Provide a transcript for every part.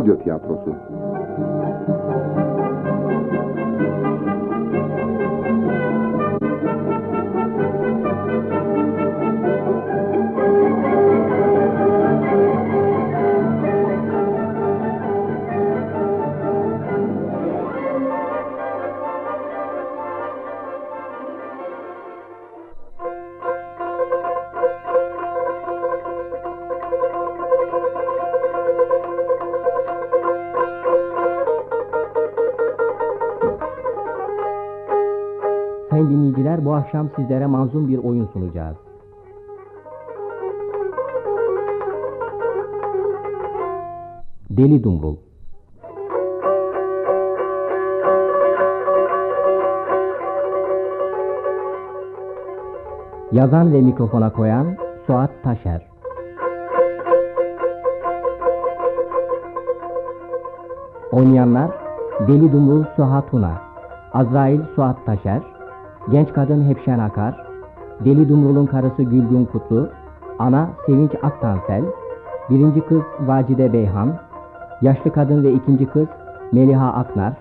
Radyo Tiyatrosu akşam sizlere manzum bir oyun sunacağız. Deli Dumrul Yazan ve mikrofona koyan Suat Taşer Oynayanlar Deli Dumrul Suat Tuna Azrail Suat Taşer Genç kadın Hepşen Akar. Deli Dumrul'un karısı Gülgün Kutlu. Ana Sevinç Aktansel. Birinci kız Vacide Beyhan. Yaşlı kadın ve ikinci kız Meliha Aknar.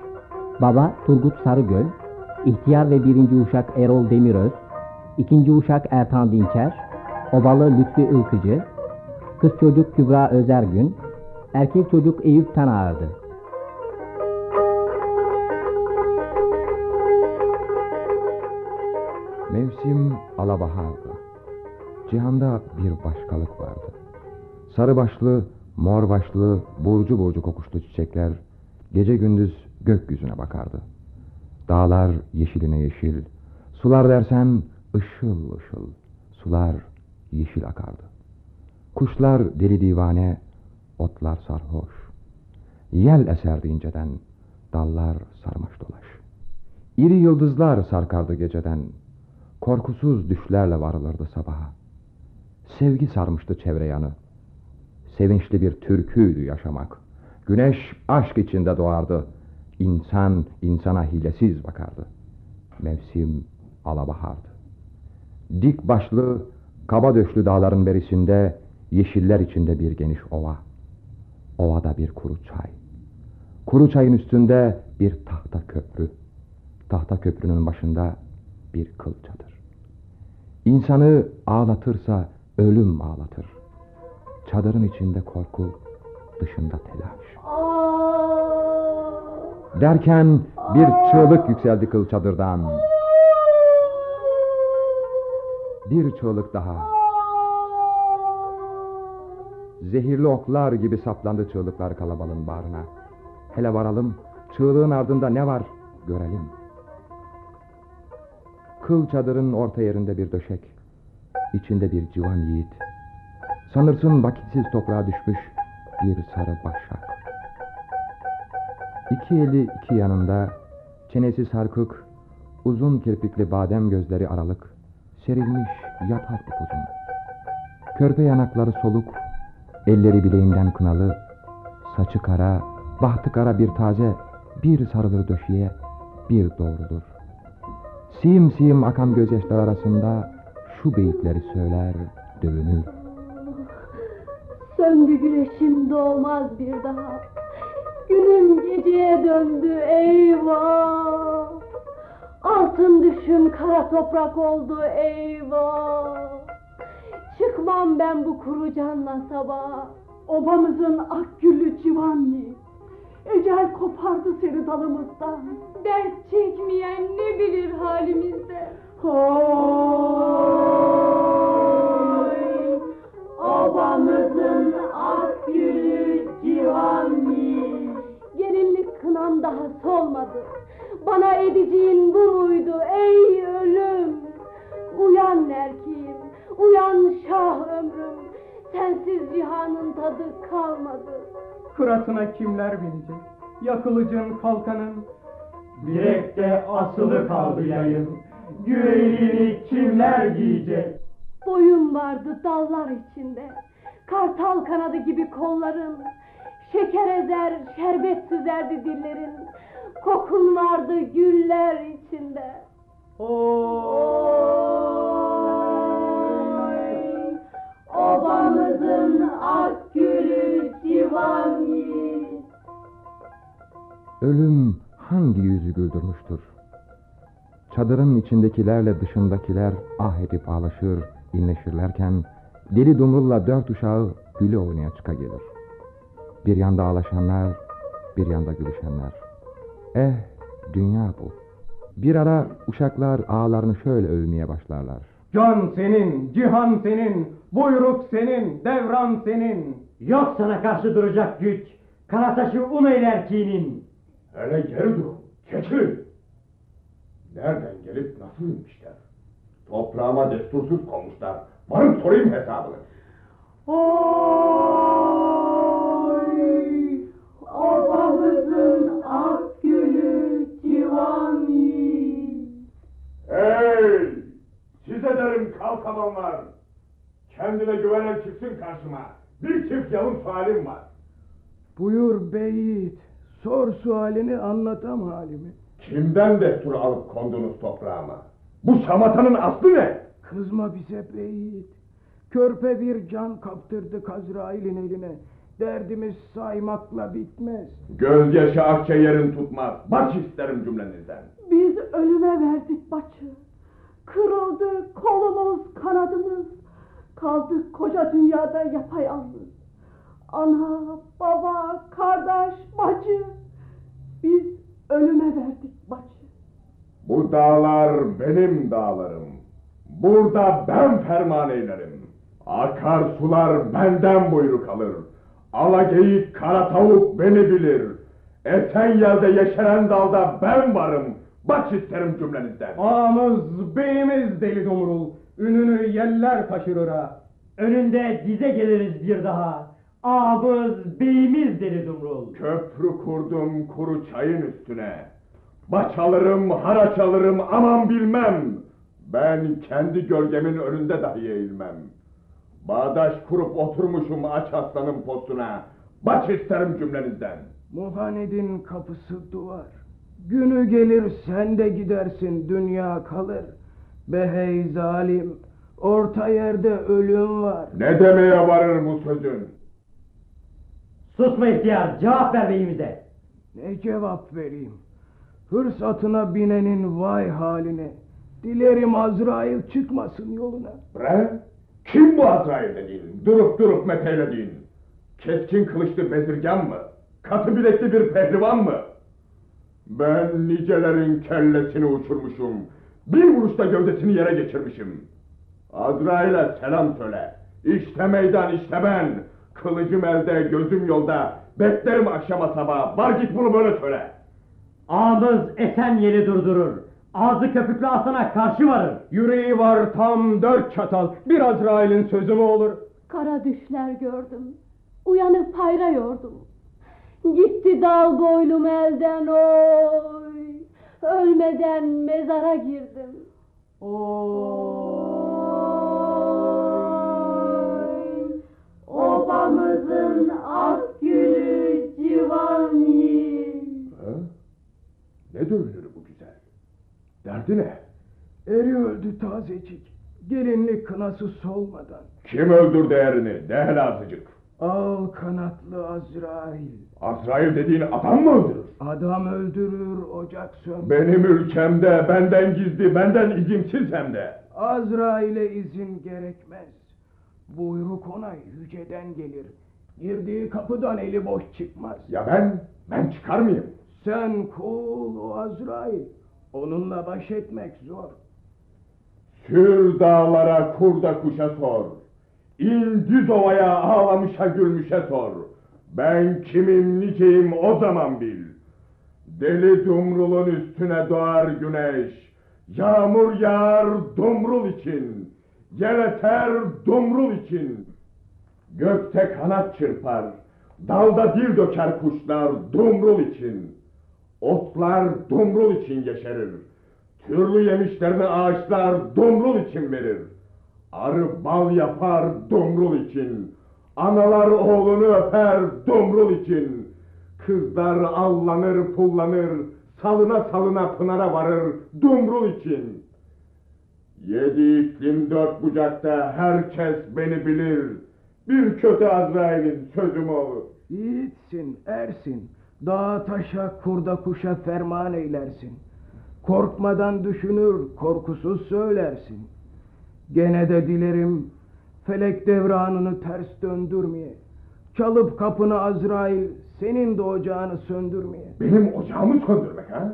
Baba Turgut Sarıgöl. İhtiyar ve birinci uşak Erol Demiröz. İkinci uşak Ertan Dinçer. Obalı Lütfi Ilkıcı Kız çocuk Kübra Özergün. Erkek çocuk Eyüp Tanağırdı Mevsim alabahardı. Cihanda bir başkalık vardı. Sarı başlı, mor başlı, burcu burcu kokuşlu çiçekler gece gündüz gökyüzüne bakardı. Dağlar yeşiline yeşil, sular dersen ışıl ışıl, sular yeşil akardı. Kuşlar deli divane, otlar sarhoş. Yel eserdi inceden, dallar sarmaş dolaş. İri yıldızlar sarkardı geceden, Korkusuz düşlerle varılırdı sabaha. Sevgi sarmıştı çevre yanı. Sevinçli bir türküydü yaşamak. Güneş aşk içinde doğardı. İnsan insana hilesiz bakardı. Mevsim alabahardı. Dik başlı, kaba döşlü dağların berisinde, yeşiller içinde bir geniş ova. Ovada bir kuru çay. Kuru çayın üstünde bir tahta köprü. Tahta köprünün başında bir kıl çadır. İnsanı ağlatırsa ölüm ağlatır. Çadırın içinde korku, dışında telaş. Derken bir çığlık yükseldi kıl çadırdan. Bir çığlık daha. Zehirli oklar gibi saplandı çığlıklar kalabalığın bağrına. Hele varalım, çığlığın ardında ne var görelim. Kıl çadırın orta yerinde bir döşek. İçinde bir civan yiğit. Sanırsın vakitsiz toprağa düşmüş bir sarı başak. İki eli iki yanında, çenesi sarkık, uzun kirpikli badem gözleri aralık, serilmiş yatar upuzun. Körpe yanakları soluk, elleri bileğinden kınalı, saçı kara, bahtı kara bir taze, bir sarılır döşeye, bir doğrulur. Sim sim akan gözyaşlar arasında şu beyitleri söyler, dövünür. Söndü güneşim doğmaz bir daha. Günüm geceye döndü eyvah. Altın düşüm kara toprak oldu eyvah. Çıkmam ben bu kuru canla sabah. Obamızın ak güllü civan yiğit. Ecel kopardı seni dalımızdan. Dert çekmeyen ne bilir halimizde. Oy, obamızın ak gülü civan yiğit. Gelinlik kınam daha solmadı. Bana edeceğin bu muydu ey ölüm? Uyan erkeğim, uyan şah ömrüm. Sensiz cihanın tadı kalmadı. Fırat'ına kimler binecek? Yakılıcın kalkanın Bilekte asılı kaldı yayın. Güveylini kimler giyecek? Boyun vardı dallar içinde. Kartal kanadı gibi kolların. Şeker ezer, şerbet süzerdi dillerin. Kokun vardı güller içinde. Oy, obamızın ak gülü. Ölüm hangi yüzü güldürmüştür? Çadırın içindekilerle dışındakiler ah edip ağlaşır, inleşirlerken deli dumrulla dört uşağı güle oynaya çıka gelir. Bir yanda ağlaşanlar, bir yanda gülüşenler. Eh, dünya bu. Bir ara uşaklar ağlarını şöyle övmeye başlarlar. Can senin, cihan senin, buyruk senin, devran senin. Yok sana karşı duracak güç. Karataşı un eyler kinin. Hele geri dur, çekil. Nereden gelip nasıl inmişler? Toprağıma destursuz konmuşlar. Varın sorayım hesabını. Oy! Obamızın Size derim kalkamanlar. Kendine güvenen çıksın karşıma. Bir çift yalın sualim var. Buyur beyit, sor sualini anlatam halimi. Kimden destur alıp kondunuz toprağıma? Bu şamatanın aslı ne? Kızma bize beyit. Körpe bir can kaptırdık Azrail'in eline. Derdimiz saymakla bitmez. Gözyaşı akça yerin tutmaz. Baş isterim cümlenizden. Biz ölüme verdik başı. Kırıldı kolumuz, kanadımız. Kaldık koca dünyada yapayalnız. Ana, baba, kardeş, bacı. Biz ölüme verdik başı. Bu dağlar benim dağlarım. Burada ben ferman eylerim. Akar sular benden buyruk alır. Alageyik kara tavuk beni bilir. Esen yerde yeşeren dalda ben varım. Baş isterim cümlenizden. Ağamız, beyimiz deli dumrul. Ününü yeller taşırır ha. Önünde dize geliriz bir daha. Ağabız, beyimiz deli dumrul. Köprü kurdum kuru çayın üstüne. Baş alırım, haraç alırım aman bilmem. Ben kendi gölgemin önünde dahi eğilmem. Bağdaş kurup oturmuşum aç aslanın postuna. Baş isterim cümlenizden. Muhanedin kapısı duvar. Günü gelir sen de gidersin dünya kalır. Behey zalim, orta yerde ölüm var. Ne demeye varır bu sözün? Susma ihtiyar, cevap ver beyimize. Ne cevap vereyim? Hırs atına binenin vay haline. Dilerim Azrail çıkmasın yoluna. Bre? Kim bu Azrail dediğin? Durup durup meteylediğin? Keskin kılıçlı bezirgan mı? Katı bilekli bir pehlivan mı? Ben nicelerin kellesini uçurmuşum. Bir vuruşta gövdesini yere geçirmişim. Azrail'e selam söyle. İşte meydan işte ben. Kılıcım elde gözüm yolda. Beklerim akşama sabah. Var git bunu böyle söyle. Ağamız esen yeri durdurur. Ağzı köpüklü asana karşı varır. Yüreği var tam dört çatal. Bir Azrail'in sözü mü olur? Kara düşler gördüm. Uyanıp hayra yordum. Gitti dal boylum elden oy. Ölmeden mezara girdim. Oy. Obamızın ak gülü civan yiğit. Ne dövülür bu güzel? Derdi ne? Eri öldü tazecik. Gelinlik kınası solmadan. Kim öldürdü erini? De hele azıcık. Al kanatlı Azrail. Azrail dediğin adam mı öldürür? Adam öldürür, ocak sönmez. Benim ülkemde benden gizli, benden izinsiz hem de. Azrail'e izin gerekmez. Buyruk ona yüceden gelir. Girdiği kapıdan eli boş çıkmaz. Ya ben, ben çıkar mıyım? Sen kul o Azrail. Onunla baş etmek zor. Sür dağlara, kurda kuşa sor. İn düz ovaya, ağlamışa gülmüşe sor. Ben kimim, niceyim o zaman bil. Deli dumrulun üstüne doğar güneş. Yağmur yağar dumrul için. Yer eter dumrul için. Gökte kanat çırpar. Dalda dil döker kuşlar dumrul için. Otlar dumrul için yeşerir. Türlü yemişlerini ağaçlar dumrul için verir. Arı bal yapar dumrul için. Analar oğlunu öper dumrul için. Kızlar allanır pullanır. Salına salına pınara varır dumrul için. Yedi iklim dört bucakta herkes beni bilir. Bir kötü Azrail'in sözüm olur. Yiğitsin, ersin. Dağa taşa kurda kuşa ferman eylersin. Korkmadan düşünür, korkusuz söylersin. Gene de dilerim felek devranını ters döndürmeye. Çalıp kapını Azrail senin de ocağını söndürmeye. Benim ocağımı söndürmek ha?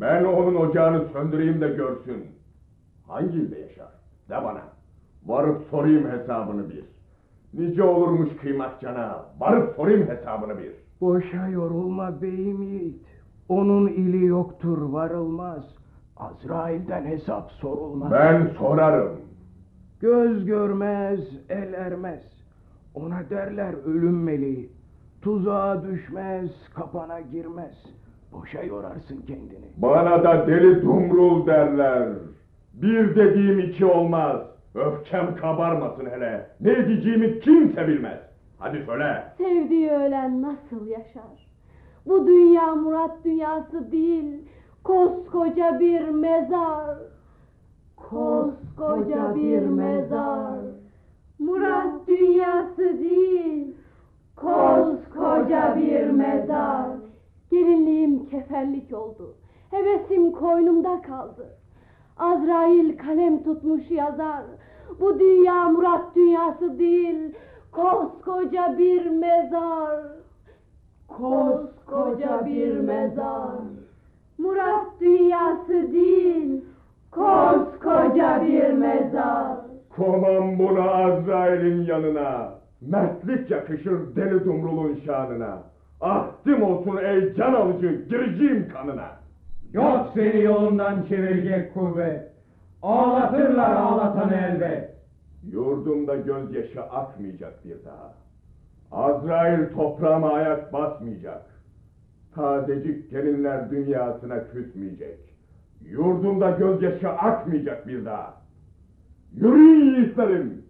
Ben onun ocağını söndüreyim de görsün. Hangi ilde yaşar? De bana. Varıp sorayım hesabını bir. Nice olurmuş kıymak cana. Varıp sorayım hesabını bir. Boşa yorulma beyim yiğit. Onun ili yoktur varılmaz. Azrail'den hesap sorulmaz. Ben sorarım. Göz görmez, el ermez. Ona derler ölüm meleği. Tuzağa düşmez, kapana girmez. Boşa yorarsın kendini. Bana da deli dumrul derler. Bir dediğim iki olmaz. Öfkem kabarmasın hele. Ne diyeceğimi kimse bilmez. Hadi söyle. Sevdiği ölen nasıl yaşar? Bu dünya murat dünyası değil, koskoca bir mezar. Koskoca bir mezar. Murat dünyası değil, koskoca bir mezar. Gelinliğim kefenlik oldu, hevesim koynumda kaldı. Azrail kalem tutmuş yazar. Bu dünya murat dünyası değil, koskoca bir mezar. Koskoca bir mezar. Murat dünyası değil, koskoca bir mezar. Koman bunu Azrail'in yanına. Mertlik yakışır deli dumrulun şanına. Ahdim olsun ey can alıcı gireceğim kanına. Yok seni yolundan çevirecek kuvvet. Ağlatırlar ağlatanı elbet. Yurdumda gözyaşı akmayacak bir daha. Azrail toprağıma ayak basmayacak. Tazecik gelinler dünyasına küsmeyecek. Yurdumda gözyaşı akmayacak bir daha. Yürüyün yiğitlerim.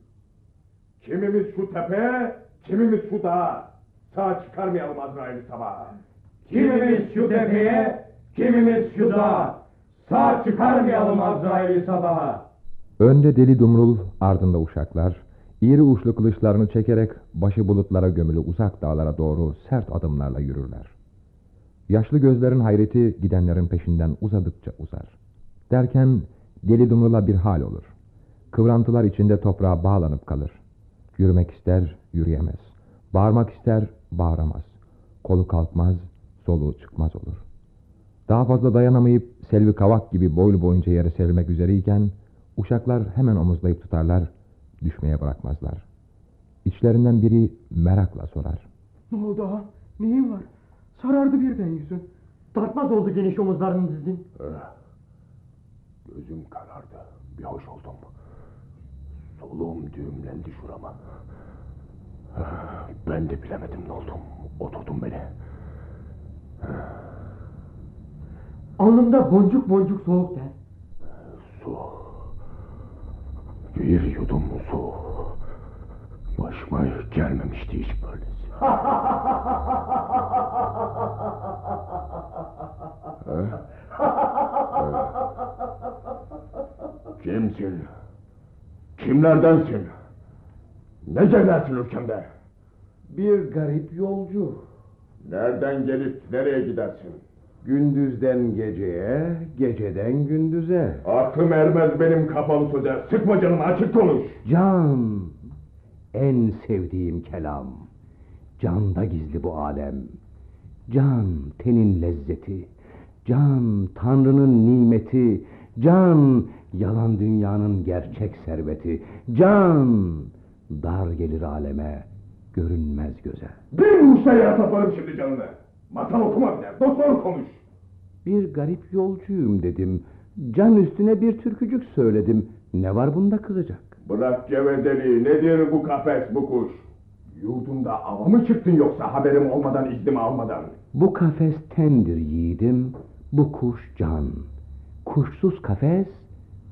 Kimimiz şu tepeye, kimimiz şu dağa. Sağ çıkarmayalım Azrail'i sabaha. Kimimiz şu tepeye, kimimiz şu dağa. Sağ çıkarmayalım Azrail'i sabaha. Önde deli dumrul, ardında uşaklar, iri uçlu kılıçlarını çekerek başı bulutlara gömülü uzak dağlara doğru sert adımlarla yürürler. Yaşlı gözlerin hayreti gidenlerin peşinden uzadıkça uzar. Derken deli dumrula bir hal olur. Kıvrantılar içinde toprağa bağlanıp kalır. Yürümek ister, yürüyemez. Bağırmak ister, bağıramaz. Kolu kalkmaz, soluğu çıkmaz olur. Daha fazla dayanamayıp Selvi Kavak gibi boylu boyunca yere serilmek üzereyken uşaklar hemen omuzlayıp tutarlar, düşmeye bırakmazlar. İçlerinden biri merakla sorar. Ne oldu ha? Neyin var? Sarardı birden yüzün. Tartmaz oldu geniş omuzların dizin. Gözüm karardı. Bir hoş oldum. Soluğum düğümlendi şurama. Ben de bilemedim ne oldum. Oturdum beni. Alnımda boncuk boncuk soğuk ter. Su. Bir yudum su. Başıma gelmemişti hiç böylesi. Kimsin? Kimlerdensin? Ne celersin ülkemde? Bir garip yolcu. Nereden gelip nereye gidersin? Gündüzden geceye, geceden gündüze. Aklım ermez benim kapalı söze. Sıkma canımı açık konuş. Can, en sevdiğim kelam. Canda gizli bu alem. Can, tenin lezzeti. Can, Tanrı'nın nimeti. Can, yalan dünyanın gerçek serveti. Can, dar gelir aleme, görünmez göze. Bir muştaya saparım şimdi canını. Masal okuma bile. Doktor konuş. Bir garip yolcuyum dedim. Can üstüne bir türkücük söyledim. Ne var bunda kızacak? Bırak gevezeliği. Nedir bu kafes bu kuş? Yurdumda ava mı çıktın yoksa haberim olmadan iznimi almadan? Bu kafes tendir yiğidim, bu kuş can. Kuşsuz kafes,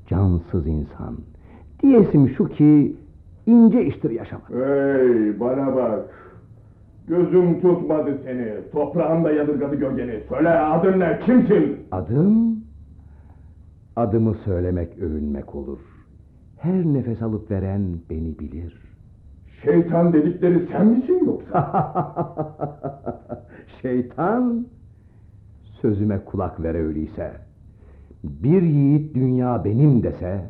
cansız insan. Diyesim şu ki, ince iştir yaşamak. Hey bana bak. Gözüm tutmadı seni. Toprağımda yadırgadı gölgeni. Söyle adın ne? Kimsin? Adım, adımı söylemek övünmek olur. Her nefes alıp veren beni bilir. Şeytan dedikleri sen misin yoksa? Şeytan sözüme kulak ver öyleyse. Bir yiğit dünya benim dese,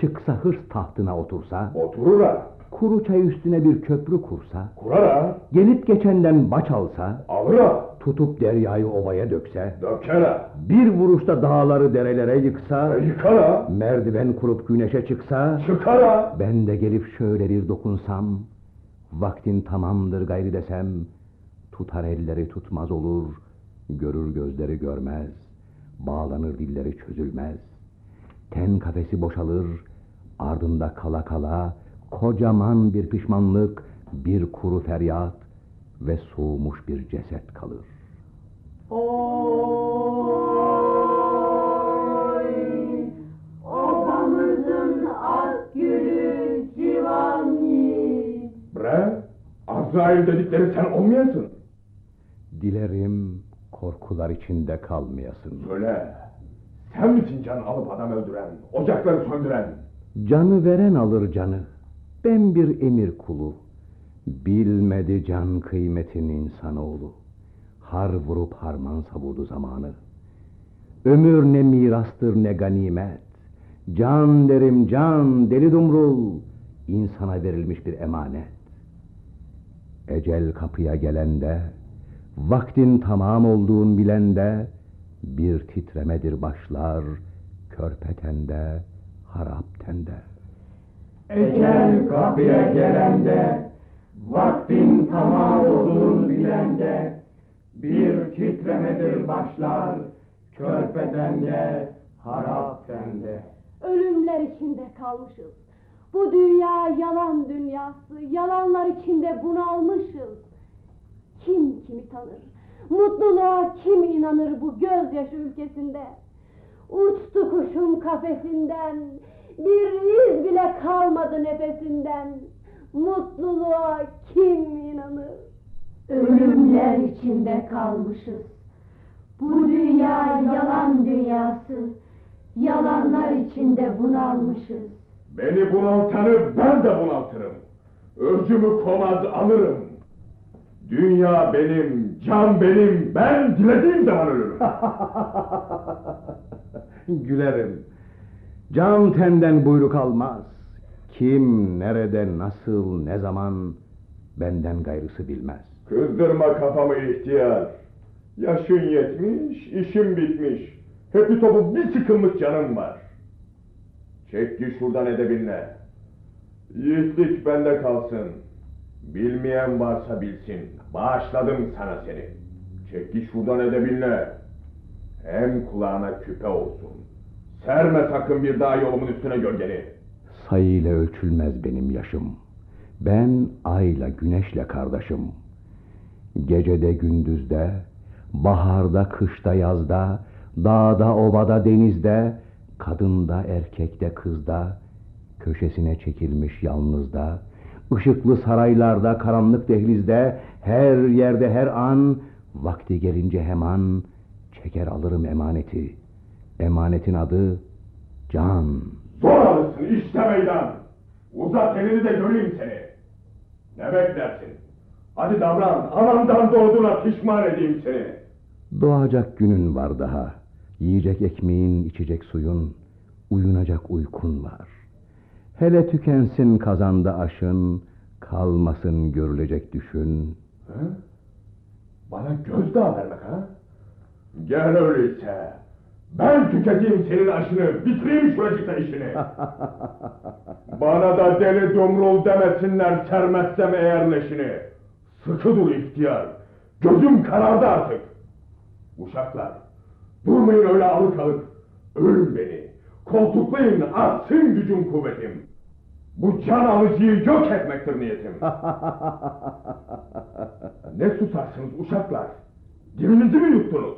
çıksa hırs tahtına otursa, Oturur ha, kuru çay üstüne bir köprü kursa, kurar ha, gelip geçenden baç alsa, alır ha, tutup deryayı ovaya dökse, döker ha, bir vuruşta dağları derelere yıksa, e, yıkar ha, merdiven kurup güneşe çıksa, çıkar ha. ben de gelip şöyle bir dokunsam, vaktin tamamdır gayri desem, tutar elleri tutmaz olur, görür gözleri görmez, bağlanır dilleri çözülmez. Ten kafesi boşalır, ardında kala kala, kocaman bir pişmanlık, bir kuru feryat ve soğumuş bir ceset kalır. Obamızın Azrail dedikleri sen olmayasın. Dilerim korkular içinde kalmayasın. Söyle, sen misin can alıp adam öldüren, ocakları söndüren? Canı veren alır canı. Ben bir emir kulu. Bilmedi can kıymetin insanoğlu. Har vurup harman savurdu zamanı. Ömür ne mirastır ne ganimet. Can derim can deli dumrul. insana verilmiş bir emanet. Ecel kapıya gelende, vaktin tamam olduğun bilende, bir titremedir başlar, körpetende, harap tende. Ecel kapıya gelende, vaktin tamam olduğunu bilende, bir titremedir başlar, körpedende, harap dende. Ölümler içinde kalmışız. Bu dünya yalan dünyası, yalanlar içinde bunalmışız. Kim kimi tanır? Mutluluğa kim inanır bu gözyaşı ülkesinde? Uçtu kuşum kafesinden, bir iz bile kalmadı nefesinden. Mutluluğa kim inanır? Ölümler içinde kalmışız. Bu dünya yalan dünyası. Yalanlar içinde bunalmışız. Beni bunaltanı ben de bunaltırım. Örcümü komaz alırım. Dünya benim, can benim, ben dilediğim zaman ölürüm. Gülerim. Can tenden buyruk almaz. Kim, nerede, nasıl, ne zaman benden gayrısı bilmez. Kızdırma kafamı ihtiyar. Yaşın yetmiş, işim bitmiş. Hepi topu bir sıkımlık canım var. Çek git şuradan edebinle. Yiğitlik bende kalsın. Bilmeyen varsa bilsin. Bağışladım sana seni. Çek git şuradan edebinle. Hem kulağına küpe olsun. Serme sakın bir daha yolumun üstüne gölgeni. Sayıyla ölçülmez benim yaşım. Ben ayla güneşle kardeşim. Gecede gündüzde, baharda kışta yazda, dağda ovada denizde, kadında erkekte kızda, köşesine çekilmiş yalnızda, ışıklı saraylarda karanlık dehlizde, her yerde her an, vakti gelince hemen çeker alırım emaneti. Emanetin adı can. Zor alırsın işte meydan. Uzat elini de göreyim seni. Ne beklersin? Hadi davran, anamdan doğduğuna pişman edeyim seni. Doğacak günün var daha. Yiyecek ekmeğin, içecek suyun, uyunacak uykun var. Hele tükensin kazanda aşın, kalmasın görülecek düşün. Ha? Bana gözdağı vermek ha? Gel öyleyse. Ben tüketeyim senin aşını, bitireyim şuracıkta işini. Bana da deli dumrul demesinler sermezsem eğer leşini. Sıkı dur ihtiyar. Gözüm karardı artık. Uşaklar, durmayın öyle alık alık. Ölün beni. Koltuklayın, artsın gücüm kuvvetim. Bu can alıcıyı yok etmektir niyetim. ne susarsınız uşaklar? Dilinizi mi yuttunuz?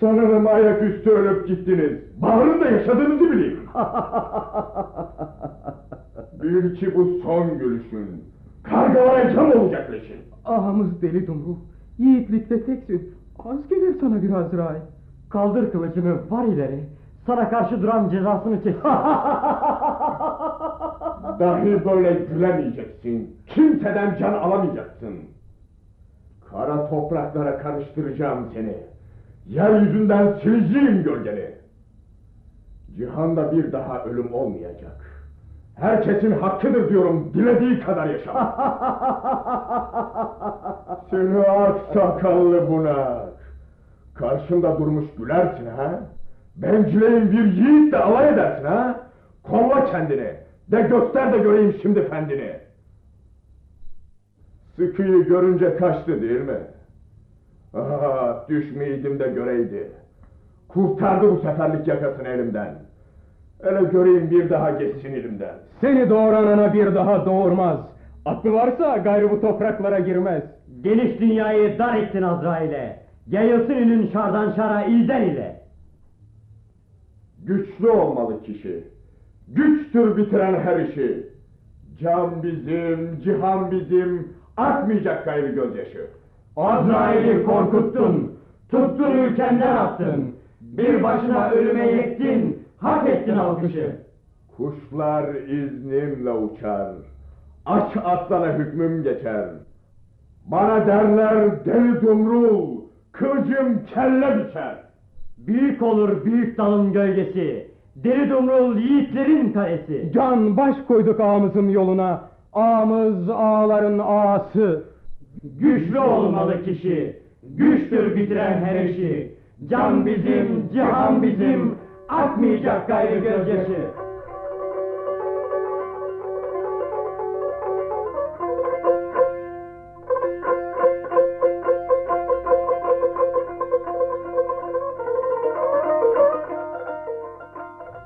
Sanırım ayaküstü ölüp gittiniz. Bağırın da yaşadığınızı bileyim. Bil ki bu son gülüşün. Kargalara cam olacak leşin. Ağamız deli dumru, yiğitlikte teksin. Az gelir sana bir Azrail. Kaldır kılıcını var ileri. Sana karşı duran cezasını çeksin. Dahi böyle gülemeyeceksin. Kimseden can alamayacaksın. Kara topraklara karıştıracağım seni. Yeryüzünden sileceğim gölgeni. Cihanda bir daha ölüm olmayacak. Herkesin hakkıdır diyorum, dilediği kadar yaşa. Seni ak sakallı bunak. Karşımda durmuş gülersin ha? Bencileyim bir yiğit de alay edersin ha? Kolla kendini. De göster de göreyim şimdi kendini. Sıkıyı görünce kaçtı değil mi? Ah, düşmeydim de göreydi. Kurtardı bu seferlik yakasını elimden. Hele göreyim bir daha geçsin elimden. Seni doğuran ana bir daha doğurmaz. Aklı varsa gayrı bu topraklara girmez. Geniş dünyayı dar ettin Azrail'e. Yayılsın ünün şardan şara ilden ile. Güçlü olmalı kişi. Güçtür bitiren her işi. Can bizim, cihan bizim, akmayacak gayrı gözyaşı. Azrail'i korkuttun, tuttun ülkenden attın. Bir başına ölüme yektin, hak ettin alkışı. Kuşlar iznimle uçar. Aç aslana hükmüm geçer. Bana derler deli dumrul, kılıcım kelle biçer. Büyük olur büyük dalın gölgesi, deli dumrul yiğitlerin kalesi. Can baş koyduk ağamızın yoluna. Ağamız ağaların ağası. Güçlü olmalı kişi, güçtür bitiren her işi. Can bizim, cihan bizim, akmayacak gayrı gözyaşı.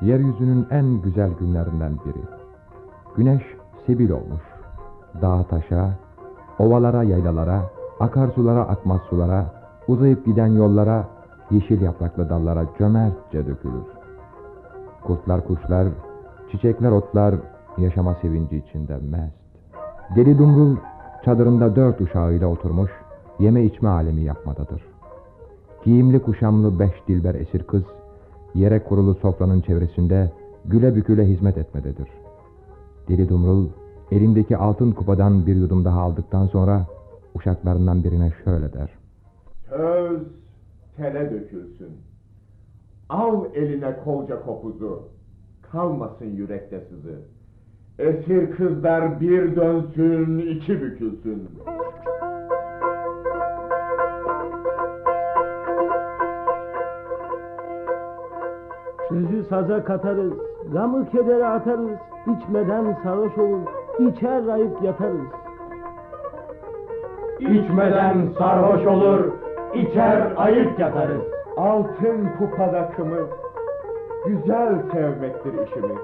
Yeryüzünün en güzel günlerinden biri. Güneş sebil olmuş. Dağa taşa, ovalara yaylalara, akarsulara akmaz sulara, uzayıp giden yollara, yeşil yapraklı dallara cömertçe dökülür. Kurtlar kuşlar, çiçekler otlar, yaşama sevinci içinde mest. Deli Dumrul çadırında dört uşağıyla oturmuş, yeme içme alemi yapmadadır. Giyimli kuşamlı beş dilber esir kız, yere kurulu sofranın çevresinde güle büküle hizmet etmededir. Deli Dumrul, elindeki altın kupadan bir yudum daha aldıktan sonra, uşaklarından birine şöyle der. Söz tele dökülsün. Al eline kolca kopuzu. Kalmasın yürekte sızı. Esir kızlar bir dönsün, iki bükülsün. Sözü saza katarız, gamı kedere atarız, içmeden sarhoş olur, içer rayıp yatarız. İçmeden sarhoş olur, içer ayıp yatarız. Altın kupada kımız, güzel sevmektir işimiz.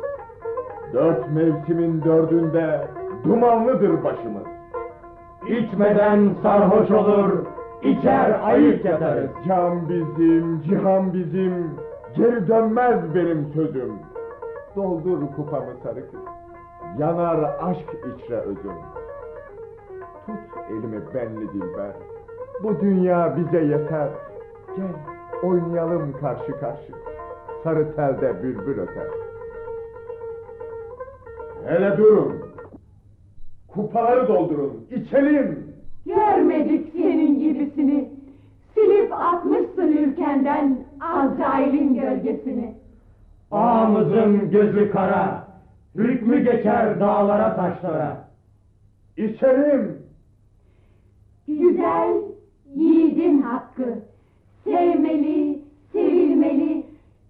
Dört mevsimin dördünde dumanlıdır başımız. İçmeden sarhoş olur, içer ayıp yatarız. Can bizim, cihan bizim, geri dönmez benim sözüm. Doldur kupamı sarı kız, yanar aşk içre özüm. Tut elimi benli dilber, bu dünya bize yeter. Gel oynayalım karşı karşı, sarı telde bülbül öter. Hele durun, kupaları doldurun, içelim. Görmedik senin gibisini. Silip atmışsın ülkenden Azrail'in gölgesini. Ağamızın gözü kara, hükmü geçer dağlara taşlara. İçelim. Güzel yiğidin hakkı. Sevmeli, sevilmeli,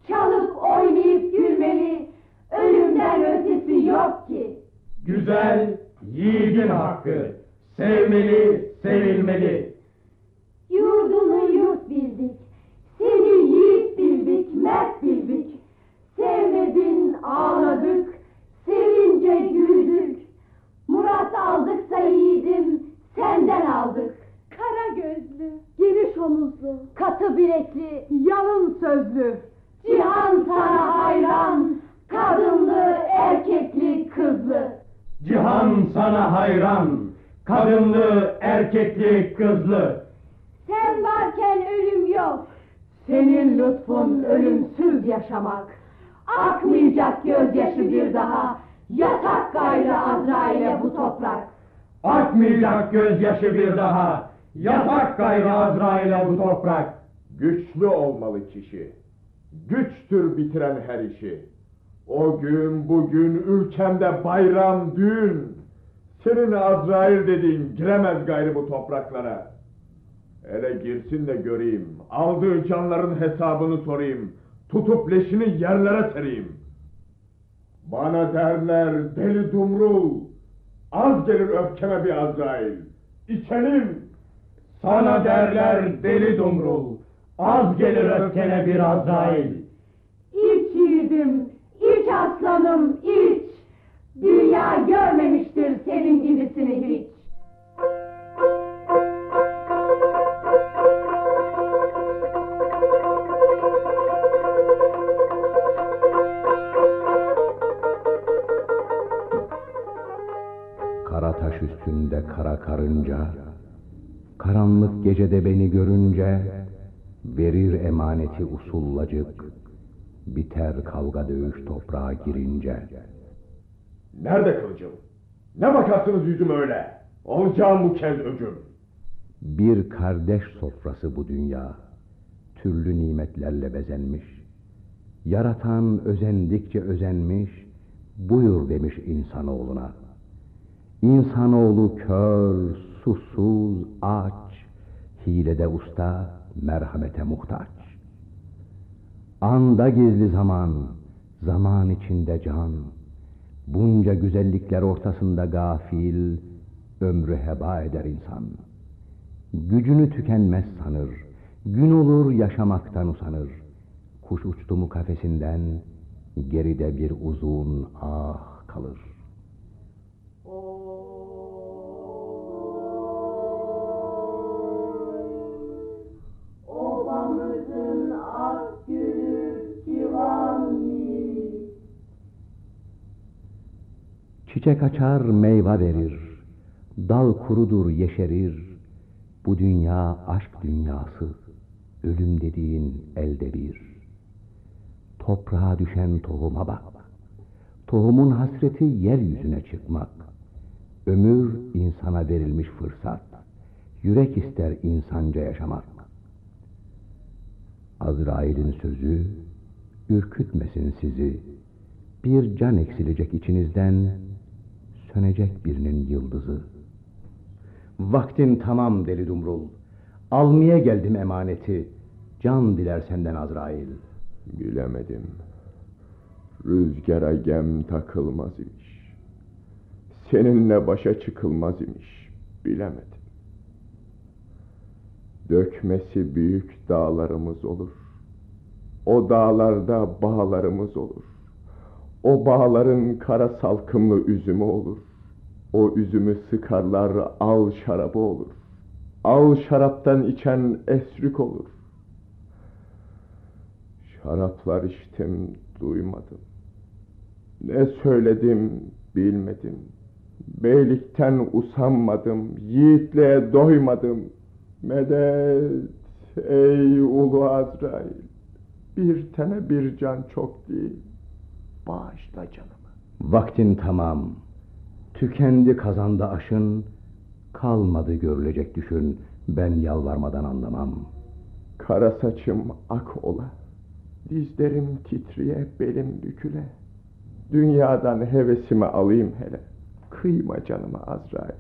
çalıp oynayıp gülmeli. Ölümden ötesi yok ki. Güzel, yiğidin hakkı, sevmeli, sevilmeli. Yurdunu yurt bildik, seni yiğit bildik, mert bildik. Sevmedin ağladık, sevince güldük. Murat aldıksa yiğidim, senden aldık. Kara gözlü, geniş omuzlu, katı bilekli, yalın sözlü. Cihan sana hayran, kadınlı, erkekli, kızlı. Cihan sana hayran, kadınlı, erkekli, kızlı. Sen varken ölüm yok. Senin lütfun ölümsüz yaşamak. Akmayacak gözyaşı bir daha. Yatak gayrı Azrail'e bu toprak. Akmayacak gözyaşı bir daha. Yatak gayrı Azrail'e bu toprak. Güçlü olmalı kişi. Güçtür bitiren her işi. O gün bugün ülkemde bayram düğün. Senin Azrail dediğin giremez gayrı bu topraklara. Hele girsin de göreyim. Aldığı canların hesabını sorayım. Tutup leşini yerlere sereyim. Bana derler deli dumrul. Az gelir öfkeme bir Azrail. İçelim. Sana derler deli dumrul. Az gelir öfkene bir Azrail. İç yiğidim, iç aslanım, iç. Dünya görmemiştir senin gibisini hiç. Üstünde kara karınca, karanlık gecede beni görünce, verir emaneti usullacık, biter kavga dövüş toprağa girince. Nerede kılıcım? Ne bakarsınız yüzüm öyle? Olacağım bu kez öcüm. Bir kardeş sofrası bu dünya, türlü nimetlerle bezenmiş. Yaratan özendikçe özenmiş, buyur demiş insanoğluna. İnsanoğlu kör, susuz, aç, hilede usta, merhamete muhtaç. Anda gizli zaman, zaman içinde can. Bunca güzellikler ortasında gafil, ömrü heba eder insan. Gücünü tükenmez sanır, gün olur yaşamaktan usanır. Kuş uçtu mu kafesinden, geride bir uzun ah kalır. Çiçek açar meyve verir, dal kurudur yeşerir. Bu dünya aşk dünyası, ölüm dediğin elde bir. Toprağa düşen tohuma bak, tohumun hasreti yeryüzüne çıkmak. Ömür insana verilmiş fırsat, yürek ister insanca yaşamak. Azrail'in sözü ürkütmesin sizi. Bir can eksilecek içinizden, sönecek birinin yıldızı. Vaktin tamam deli dumrul. Almaya geldim emaneti. Can diler senden Azrail. Bilemedim. Rüzgara gem takılmaz imiş. Seninle başa çıkılmaz imiş. Bilemedim. Dökmesi büyük dağlarımız olur. O dağlarda bağlarımız olur. O bağların kara salkımlı üzümü olur. O üzümü sıkarlar al şarabı olur. Al şaraptan içen esrik olur. Şaraplar içtim duymadım. Ne söyledim bilmedim. Beylikten usanmadım, yiğitliğe doymadım. Medet ey ulu Azrail. Bir tane bir can çok değil. Bağışla canımı. Vaktin tamam. Tükendi kazanda aşın. Kalmadı görülecek düşün. Ben yalvarmadan anlamam. Kara saçım ak ola. Dizlerim titriye, belim büküle. Dünyadan hevesimi alayım hele. Kıyma canıma Azrail.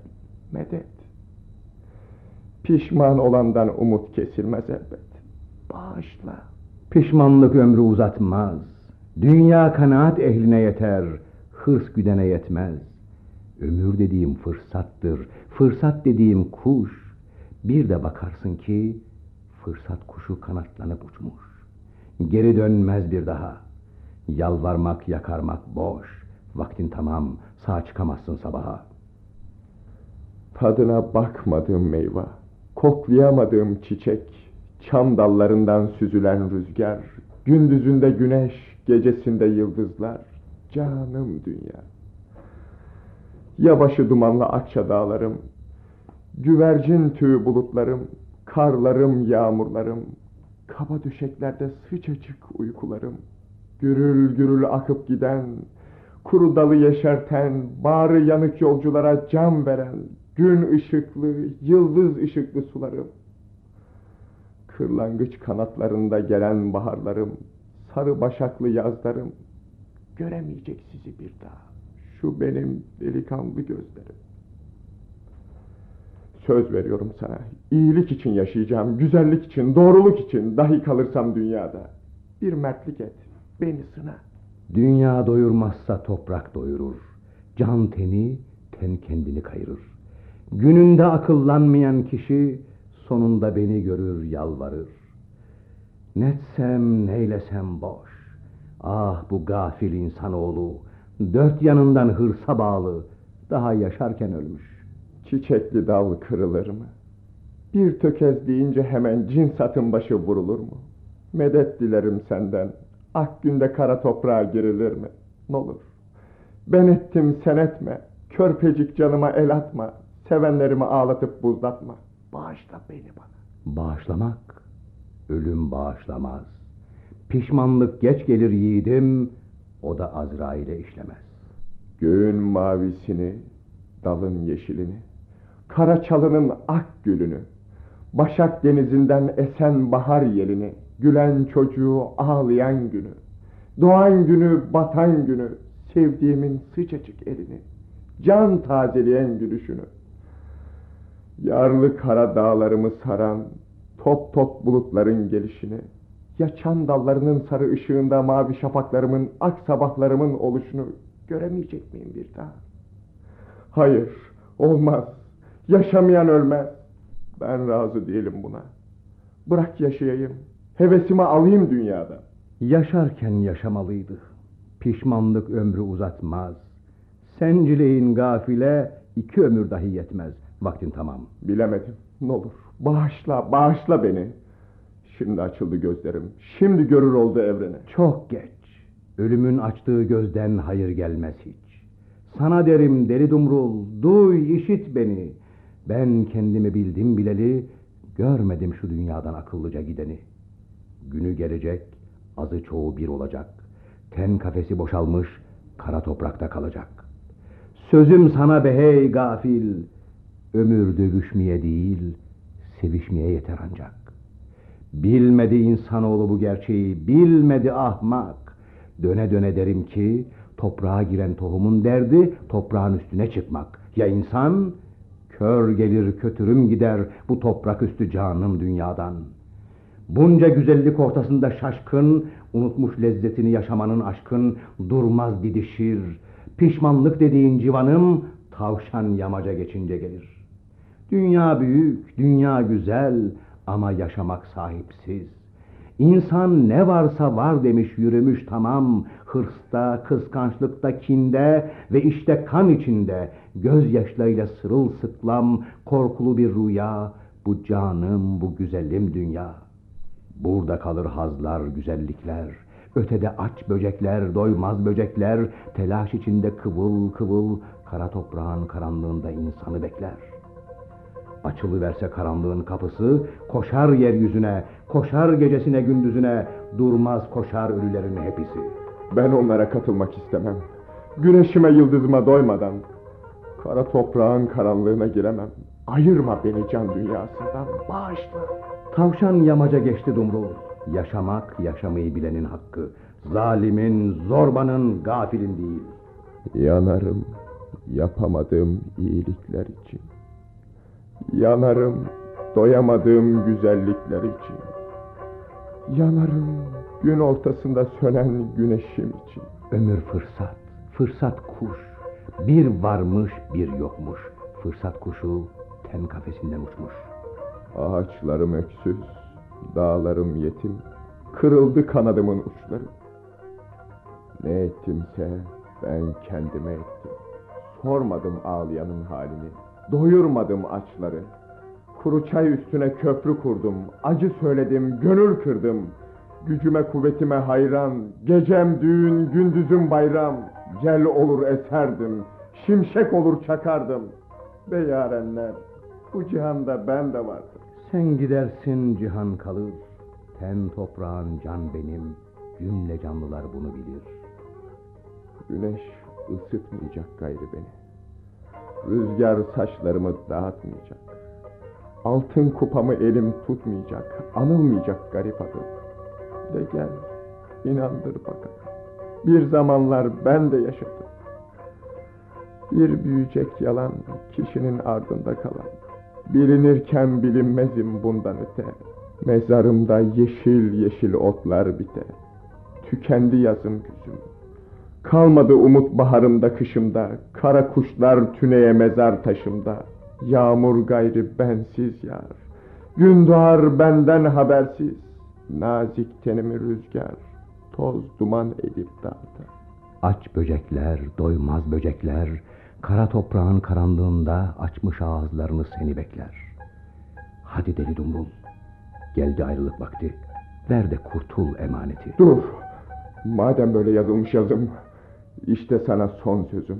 Medet. Pişman olandan umut kesilmez elbet. Bağışla. Pişmanlık ömrü uzatmaz. Dünya kanaat ehline yeter. Hırs güdene yetmez. Ömür dediğim fırsattır. Fırsat dediğim kuş. Bir de bakarsın ki fırsat kuşu kanatlanıp uçmuş. Geri dönmez bir daha. Yalvarmak, yakarmak boş. Vaktin tamam, sağ çıkamazsın sabaha. Tadına bakmadığım meyve, koklayamadığım çiçek, çam dallarından süzülen rüzgar, gündüzünde güneş, gecesinde yıldızlar, canım dünya. Ya başı dumanlı akça dağlarım, güvercin tüyü bulutlarım, karlarım, yağmurlarım, Kaba düşeklerde sıcacık uykularım, gürül gürül akıp giden, kuru dalı yeşerten, bağrı yanık yolculara can veren, gün ışıklı, yıldız ışıklı sularım. Kırlangıç kanatlarında gelen baharlarım, sarı başaklı yazlarım, göremeyecek sizi bir daha. Şu benim delikanlı gözlerim. Söz veriyorum sana. iyilik için yaşayacağım, güzellik için, doğruluk için dahi kalırsam dünyada. Bir mertlik et, beni sına. Dünya doyurmazsa toprak doyurur. Can teni, ten kendini kayırır. Gününde akıllanmayan kişi sonunda beni görür yalvarır. Netsem neylesem boş. Ah bu gafil insanoğlu, dört yanından hırsa bağlı, daha yaşarken ölmüş. Çiçekli dal kırılır mı? Bir tökez deyince hemen cin satın başı vurulur mu? Medet dilerim senden. Ak günde kara toprağa girilir mi? N'olur. Ben ettim sen etme. Körpecik canıma el atma. Sevenlerimi ağlatıp buzlatma. Bağışla beni bana. Bağışlamak, ölüm bağışlamaz. Pişmanlık geç gelir yiğidim, o da Azrail'e işlemez. Göğün mavisini, dalın yeşilini, kara çalının ak gülünü, Başak denizinden esen bahar yelini, gülen çocuğu ağlayan günü, doğan günü, batan günü, sevdiğimin sıcacık elini, can tazeleyen gülüşünü, yarlı kara dağlarımı saran, top top bulutların gelişini, ya çan dallarının sarı ışığında mavi şafaklarımın, ak sabahlarımın oluşunu göremeyecek miyim bir daha? Hayır, olmaz. Yaşamayan ölmez. Ben razı değilim buna. Bırak yaşayayım. Hevesimi alayım dünyada. Yaşarken yaşamalıydı. Pişmanlık ömrü uzatmaz. Sencileyin gafile iki ömür dahi yetmez. Vaktin tamam. Bilemedim. Ne olur. Bağışla, bağışla beni. Şimdi açıldı gözlerim. Şimdi görür oldu evreni. Çok geç. Ölümün açtığı gözden hayır gelmez hiç. Sana derim deli dumrul, duy işit beni. Ben kendimi bildim bileli, görmedim şu dünyadan akıllıca gideni. Günü gelecek, azı çoğu bir olacak. Ten kafesi boşalmış, kara toprakta kalacak. Sözüm sana be hey gafil, ömür dövüşmeye değil, sevişmeye yeter ancak. Bilmedi insanoğlu bu gerçeği, bilmedi ahmak. Döne döne derim ki, toprağa giren tohumun derdi, toprağın üstüne çıkmak. Ya insan, kör gelir kötürüm gider bu toprak üstü canım dünyadan. Bunca güzellik ortasında şaşkın, unutmuş lezzetini yaşamanın aşkın, durmaz didişir. Pişmanlık dediğin civanım, tavşan yamaca geçince gelir. Dünya büyük, dünya güzel ama yaşamak sahipsiz. İnsan ne varsa var demiş yürümüş tamam, hırsta, kıskançlıkta, kinde ve işte kan içinde, gözyaşlarıyla sırılsıklam, korkulu bir rüya, bu canım, bu güzelim dünya. Burada kalır hazlar, güzellikler, ötede aç böcekler, doymaz böcekler, telaş içinde kıvıl kıvıl, kara toprağın karanlığında insanı bekler. Açılıverse karanlığın kapısı, koşar yeryüzüne, koşar gecesine gündüzüne, durmaz koşar ölülerin hepsi. Ben onlara katılmak istemem. Güneşime yıldızıma doymadan. Kara toprağın karanlığına giremem. Ayırma beni can dünyasından. Bağışla. Tavşan yamaca geçti dumrul. Yaşamak yaşamayı bilenin hakkı. Zalimin, zorbanın, gafilin değil. Yanarım yapamadığım iyilikler için. Yanarım doyamadığım güzellikler için. Yanarım gün ortasında sönen güneşim için. Ömür fırsat, fırsat kuş. Bir varmış bir yokmuş. Fırsat kuşu ten kafesinden uçmuş. Ağaçlarım öksüz, dağlarım yetim, kırıldı kanadımın uçları. Ne ettimse ben kendime ettim. Sormadım ağlayanın halini, doyurmadım açları. Kuru çay üstüne köprü kurdum, acı söyledim, gönül kırdım. Gücüme kuvvetime hayran, gecem düğün, gündüzüm bayram. Gel olur eserdim, şimşek olur çakardım. Be yarenler, bu cihanda ben de vardım. Sen gidersin cihan kalır. Ten toprağın can benim, cümle canlılar bunu bilir. Güneş ısıtmayacak gayrı beni. Rüzgar saçlarımı dağıtmayacak. Altın kupamı elim tutmayacak. Anılmayacak garip adım. De gel, inandır bakalım. Bir zamanlar ben de yaşadım. Bir büyüyecek yalan kişinin ardında kalan. Bilinirken bilinmezim bundan öte. Mezarımda yeşil yeşil otlar bite. Tükendi yazım güzüm. Kalmadı umut baharımda kışımda, kara kuşlar tüneye mezar taşımda. Yağmur gayrı bensiz yar, gün doğar benden habersiz. Nazik tenimi rüzgar, toz duman edip dağıtar. Aç böcekler, doymaz böcekler, kara toprağın karanlığında açmış ağızlarını seni bekler. Hadi deli dumbul, geldi ayrılık vakti, ver de kurtul emaneti. Dur, madem böyle yazılmış yazım, işte sana son sözüm.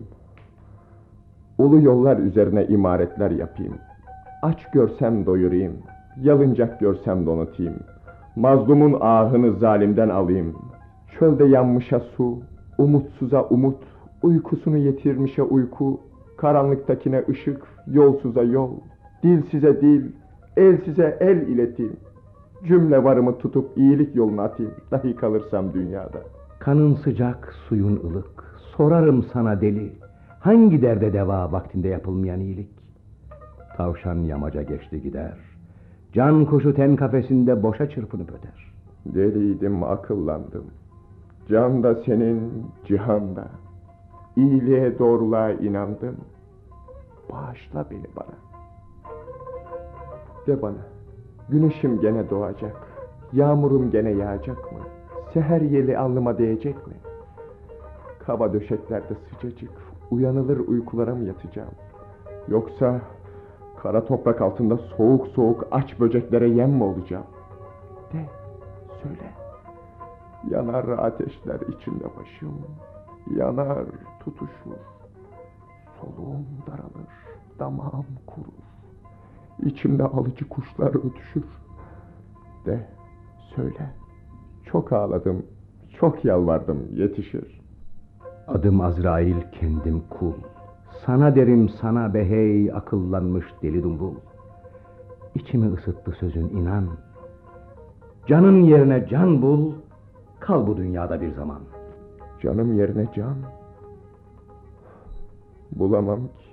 Ulu yollar üzerine imaretler yapayım. Aç görsem doyurayım, yalıncak görsem donatayım. Mazlumun ahını zalimden alayım. Çölde yanmışa su, umutsuza umut, uykusunu yitirmişe uyku, karanlıktakine ışık, yolsuza yol, dilsize dil, elsize el ileteyim. Cümle varımı tutup iyilik yoluna atayım, dahi kalırsam dünyada. Kanın sıcak, suyun ılık, sorarım sana deli, hangi derde deva vaktinde yapılmayan iyilik? Tavşan yamaca geçti gider, can kuşu ten kafesinde boşa çırpınıp öter. Deliydim, akıllandım. Can da senin, cihan da. İyiliğe, doğruluğa inandım. Bağışla beni bana. De bana, güneşim gene doğacak. Yağmurum gene yağacak mı? Seher yeli alnıma değecek mi? Kaba döşeklerde sıcacık, uyanılır uykulara mı yatacağım? Yoksa kara toprak altında soğuk soğuk aç böceklere yem mi olacağım? De, söyle. Yanar ateşler içinde başım, yanar tutuşur. Soluğum daralır, damağım kurur. İçimde alıcı kuşlar ötüşür. De, söyle. Çok ağladım, çok yalvardım, yetişir. Adım Azrail, kendim kul. Sana derim sana be hey akıllanmış deli dumbul. İçimi ısıttı sözün inan. Canın yerine can bul, kal bu dünyada bir zaman. Canım yerine can. Bulamam ki.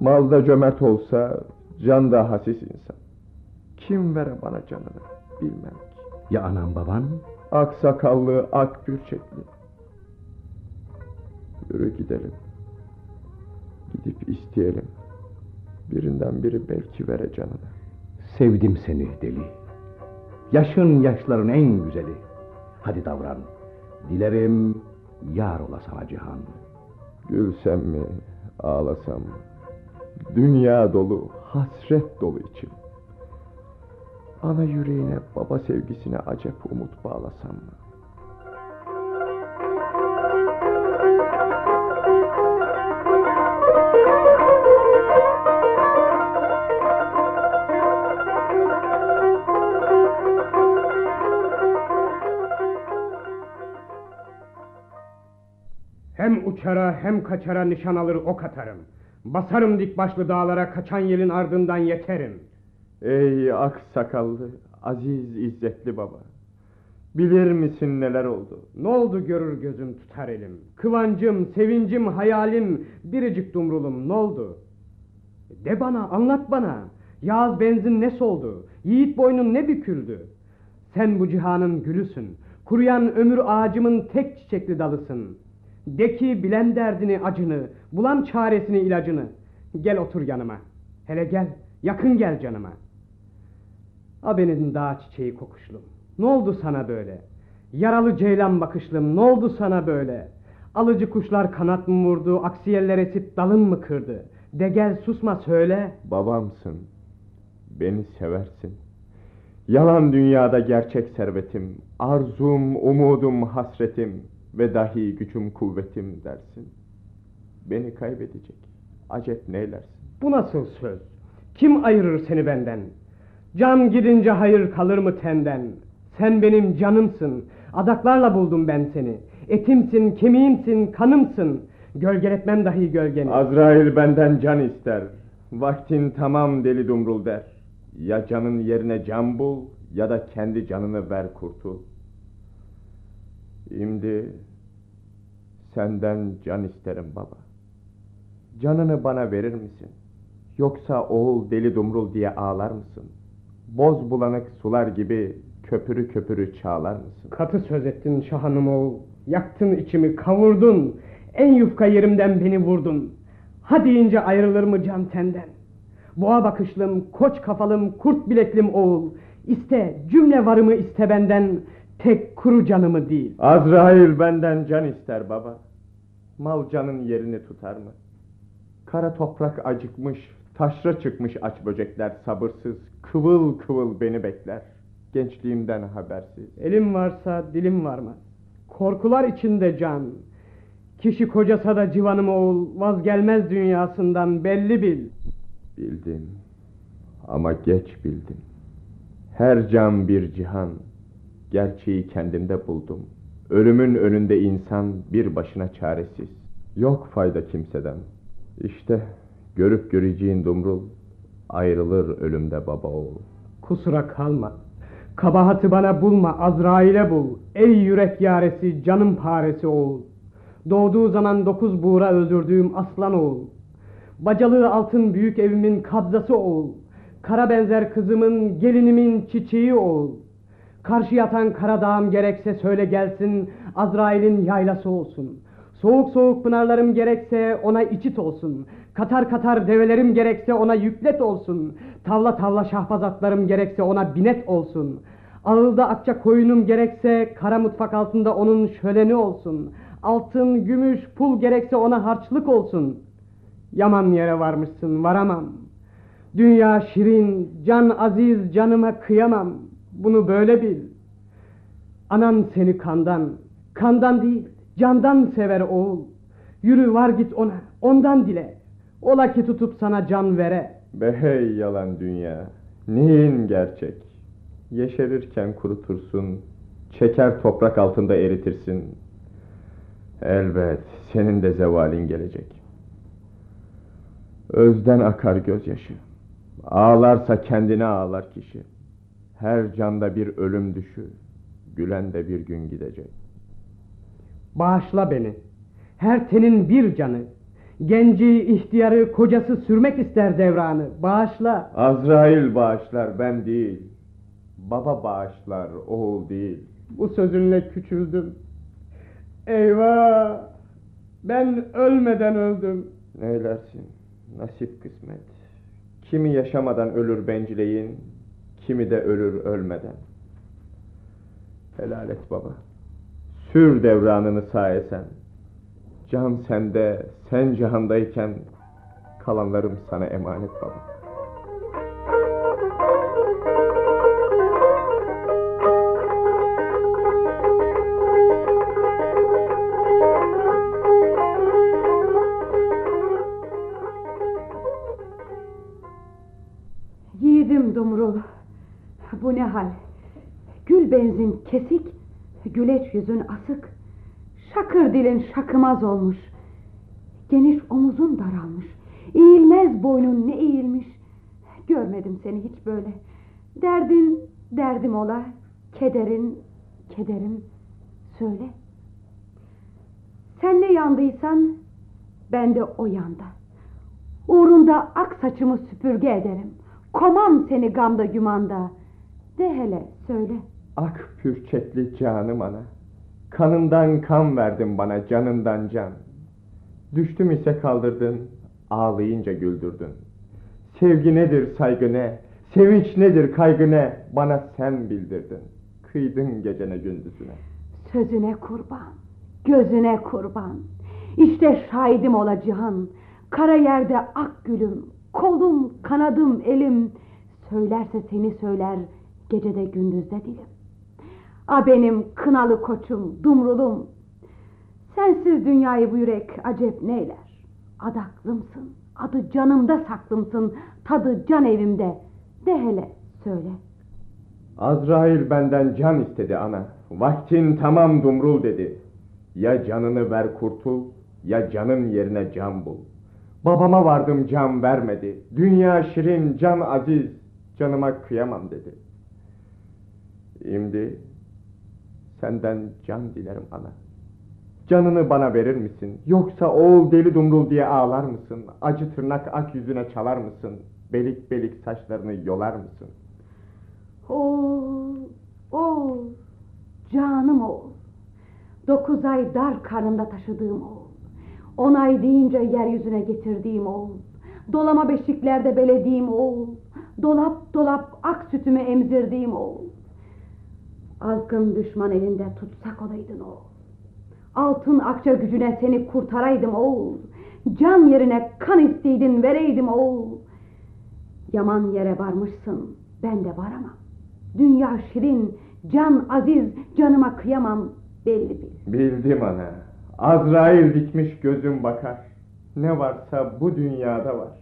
Mal da cömert olsa, can da hasis insan. Kim vere bana canını, bilmem. Ya anam baban? Ak sakallı, ak bürçekli. Yürü gidelim. Gidip isteyelim. Birinden biri belki vere canını. Sevdim seni deli. Yaşın yaşların en güzeli. Hadi davran. Dilerim yar ola sana cihan. Gülsem mi, ağlasam mı? Dünya dolu, hasret dolu içim. Ana yüreğine, baba sevgisine acep umut bağlasam mı? Hem uçara hem kaçara nişan alır ok atarım. Basarım dik başlı dağlara kaçan yelin ardından yeterim. Ey ak sakallı, aziz izzetli baba. Bilir misin neler oldu? Ne oldu görür gözüm tutar elim. Kıvancım, sevincim, hayalim, biricik dumrulum ne oldu? De bana, anlat bana. Yağız benzin ne soldu? Yiğit boynun ne büküldü? Sen bu cihanın gülüsün. Kuruyan ömür ağacımın tek çiçekli dalısın. De ki bilen derdini acını, bulan çaresini ilacını. Gel otur yanıma. Hele gel, yakın gel canıma. A benim dağ çiçeği kokuşlum. Ne oldu sana böyle? Yaralı ceylan bakışlım ne oldu sana böyle? Alıcı kuşlar kanat mı vurdu, aksiyeller esip dalın mı kırdı? De gel susma söyle. Babamsın, beni seversin. Yalan dünyada gerçek servetim, arzum, umudum, hasretim ve dahi gücüm, kuvvetim dersin. Beni kaybedecek, acep neylersin? Bu nasıl söz? Kim ayırır seni benden? Can gidince hayır kalır mı tenden? Sen benim canımsın. Adaklarla buldum ben seni. Etimsin, kemiğimsin, kanımsın. Gölgeletmem dahi gölgeni. Azrail benden can ister. Vaktin tamam deli dumrul der. Ya canın yerine can bul ya da kendi canını ver kurtul. Şimdi senden can isterim baba. Canını bana verir misin? Yoksa oğul deli dumrul diye ağlar mısın? Boz bulanık sular gibi köpürü köpürü çağlar mısın? Katı söz ettin şahanım oğul. Yaktın içimi, kavurdun. En yufka yerimden beni vurdun. Ha deyince ayrılır mı can senden? Boğa bakışlım, koç kafalım, kurt bileklim oğul. İste cümle varımı iste benden. Tek kuru canımı değil. Azrail benden can ister baba. Mal canın yerini tutar mı? Kara toprak acıkmış, taşra çıkmış aç böcekler sabırsız, kıvıl kıvıl beni bekler. Gençliğimden habersiz. Elim varsa dilim varmaz. Korkular içinde can. Kişi kocasa da civanım oğul vazgelmez dünyasından belli bil. Bildim ama geç bildim. Her can bir cihan. Gerçeği kendimde buldum. Ölümün önünde insan bir başına çaresiz. Yok fayda kimseden. İşte görüp göreceğin dumrul ayrılır ölümde baba oğul. Kusura kalma. Kabahati bana bulma, Azrail'e bul. Ey yürek yaresi, canım paresi oğul. Doğduğu zaman dokuz buğra öldürdüğüm aslan oğul. Bacalığı altın büyük evimin kabzası oğul. Kara benzer kızımın, gelinimin çiçeği oğul. Karşı yatan karadağım gerekse söyle gelsin, Azrail'in yaylası olsun. Soğuk soğuk pınarlarım gerekse ona içit olsun. Katar katar develerim gerekse ona yüklet olsun. Tavla tavla şahbazatlarım gerekse ona binet olsun. Ağılda akça koyunum gerekse kara mutfak altında onun şöleni olsun. Altın, gümüş, pul gerekse ona harçlık olsun. Yaman yere varmışsın varamam. Dünya şirin, can aziz canıma kıyamam. Bunu böyle bil. Anan seni kandan, kandan değil, candan sever oğul. Yürü var git ona, ondan dile. Ola ki tutup sana can vere. Be hey yalan dünya, neyin gerçek? Yeşerirken kurutursun, çeker toprak altında eritirsin. Elbet senin de zevalin gelecek. Özden akar gözyaşı. Ağlarsa kendine ağlar kişi. Her canda bir ölüm düşü, gülen de bir gün gidecek. Bağışla beni. Her tenin bir canı. Genci, ihtiyarı, kocası sürmek ister devranı. Bağışla. Azrail bağışlar ben değil. Baba bağışlar oğul değil. Bu sözünle küçüldüm. Eyvah! Ben ölmeden öldüm. Neylersin? Nasip kısmet. Kimi yaşamadan ölür bencileyin, kimi de ölür ölmeden. Helal et baba. Sür devranını sayesen. Can sende, sen cahandayken kalanlarım sana emanet baba. Yiğidim Dumrul. Bu ne hal? Gül benzin kesik, güleç yüzün asık. Şakır dilin şakımaz olmuş. Geniş omuzun daralmış. Eğilmez boynun ne eğilmiş. Görmedim seni hiç böyle. Derdin derdim ola, kederin kederim söyle. Sen ne yandıysan ben de o yanda. Uğrunda ak saçımı süpürge ederim. Komam seni gamda gümanda. De hele söyle. Ak pürçekli canım ana. Kanından kan verdin bana, canından can. Düştüm ise kaldırdın, ağlayınca güldürdün. Sevgi nedir, saygı ne? Sevinç nedir, kaygı ne? Bana sen bildirdin. Kıydın gecene gündüzüne. Sözüne kurban, gözüne kurban. İşte şahidim ola cihan. Kara yerde ak gülüm, kolum, kanadım, elim. Söylerse seni söyler, gecede gündüzde dilim. A benim kınalı koçum, dumrulum. Sensiz dünyayı bu yürek acep neyler? Adaklımsın, adı canımda saklımsın, tadı can evimde. De hele söyle. Azrail benden can istedi ana. Vaktin tamam Dumrul dedi. Ya canını ver kurtul, ya canın yerine can bul. Babama vardım can vermedi. Dünya şirin, can aziz, canıma kıyamam dedi. Şimdi senden can dilerim ana. Canını bana verir misin? Yoksa oğul deli dumrul diye ağlar mısın? Acı tırnak ak yüzüne çalar mısın? Belik belik saçlarını yolar mısın? Oğul, oğul, canım oğul. Dokuz ay dar karnında taşıdığım oğul. On ay deyince yeryüzüne getirdiğim oğul. Dolama beşiklerde belediğim oğul. Dolap dolap ak sütümü emzirdiğim oğul. Azgın düşman elinde tutsak olaydın oğul. Altın akça gücüne seni kurtaraydım oğul. Can yerine kan isteydin vereydim oğul. Yaman yere varmışsın, ben de varamam. Dünya şirin, can aziz, canıma kıyamam belli bil. Bildim ana. Azrail dikmiş gözüm bakar. Ne varsa bu dünyada var.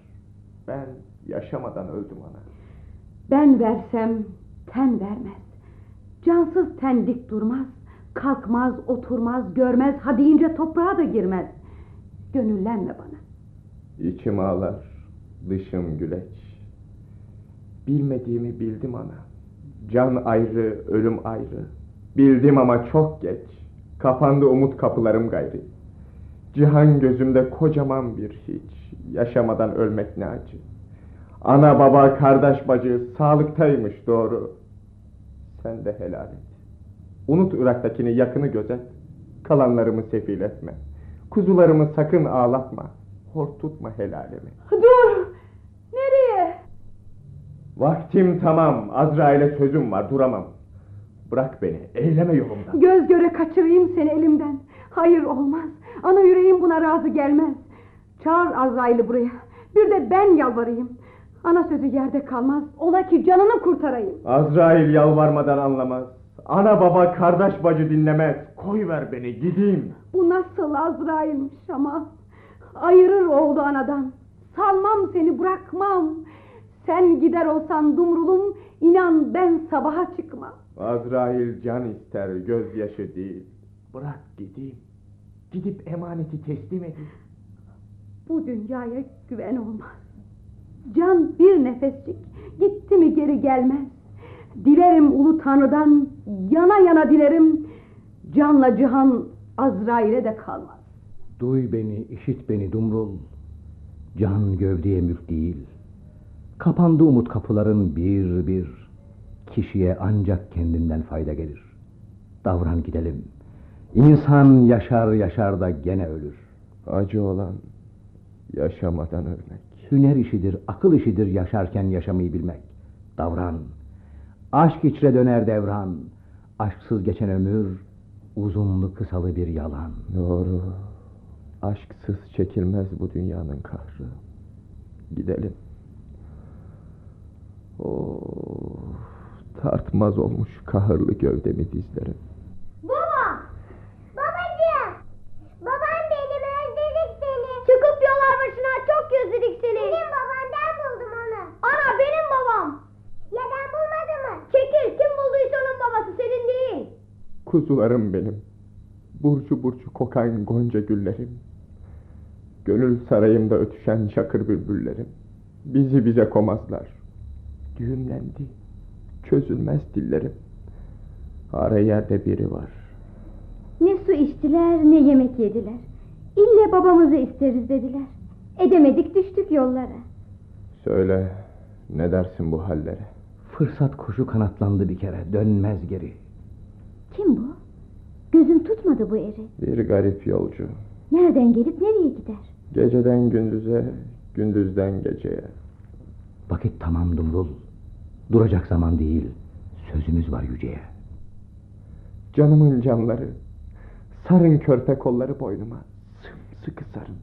Ben yaşamadan öldüm ana. Ben versem ten vermez. Cansız ten dik durmaz. Kalkmaz, oturmaz, görmez, ha deyince toprağa da girmez. Gönüllenme bana. İçim ağlar, dışım güleç. Bilmediğimi bildim ana. Can ayrı, ölüm ayrı. Bildim ama çok geç. Kapandı umut kapılarım gayri. Cihan gözümde kocaman bir hiç. Yaşamadan ölmek ne acı. Ana baba kardeş bacı sağlıktaymış doğru. Sen de helal et. Unut Irak'takini yakını gözet. Kalanlarımı sefil etme. Kuzularımı sakın ağlatma. Hor tutma helalimi. Dur! Nereye? Vaktim tamam. Azrail'e sözüm var. Duramam. Bırak beni. Eyleme yolumdan. Göz göre kaçırayım seni elimden. Hayır olmaz. Ana yüreğim buna razı gelmez. Çağır Azrail'i buraya. Bir de ben yalvarayım. Ana sözü yerde kalmaz. Ola ki canını kurtarayım. Azrail yalvarmadan anlamaz. Ana baba kardeş bacı dinlemez. Koy ver beni gideyim. Bu nasıl Azrail'miş ama. Ayırır oğlu anadan. Salmam seni bırakmam. Sen gider olsan dumrulum. inan ben sabaha çıkmam. Azrail can ister gözyaşı değil. Bırak gideyim. Gidip emaneti teslim edeyim. Bu dünyaya güven olmaz. Can bir nefeslik gitti mi geri gelmez. Dilerim ulu tanrıdan yana yana dilerim. Canla cihan Azrail'e de kalmaz. Duy beni, işit beni Dumrul. Can gövdeye mülk değil. Kapandı umut kapıların bir bir. Kişiye ancak kendinden fayda gelir. Davran gidelim. İnsan yaşar yaşar da gene ölür. Acı olan yaşamadan ölmek. Hüner işidir, akıl işidir yaşarken yaşamayı bilmek. Davran. Aşk içre döner devran. Aşksız geçen ömür, uzunlu kısalı bir yalan. Doğru. Aşksız çekilmez bu dünyanın kahrı. Gidelim. Of, tartmaz olmuş kahırlı gövdemi dizlerim. Baba! Babacığım! Babam benim özledik seni. Çıkıp yollar başına çok özledik seni. Benim babam ben buldum onu. Ana benim babam. Ya ben bulmadım mı? Çekil kim bulduysa onun babası senin değil. Kuzularım benim. Burcu burcu kokan gonca güllerim. Gönül sarayımda ötüşen çakır bülbüllerim. Bizi bize komazlar. Düğümlendi. Çözülmez dillerim. Ara yerde biri var. Ne su içtiler ne yemek yediler. İlle babamızı isteriz dediler. Edemedik düştük yollara. Söyle ne dersin bu hallere? Fırsat kuşu kanatlandı bir kere, dönmez geri. Kim bu? Gözüm tutmadı bu eri. Bir garip yolcu. Nereden gelip nereye gider? Geceden gündüze, gündüzden geceye. Vakit tamam Dumrul. Duracak zaman değil, sözümüz var yüceye. Canımın canları. Sarın körpe kolları boynuma. Sımsıkı sarın.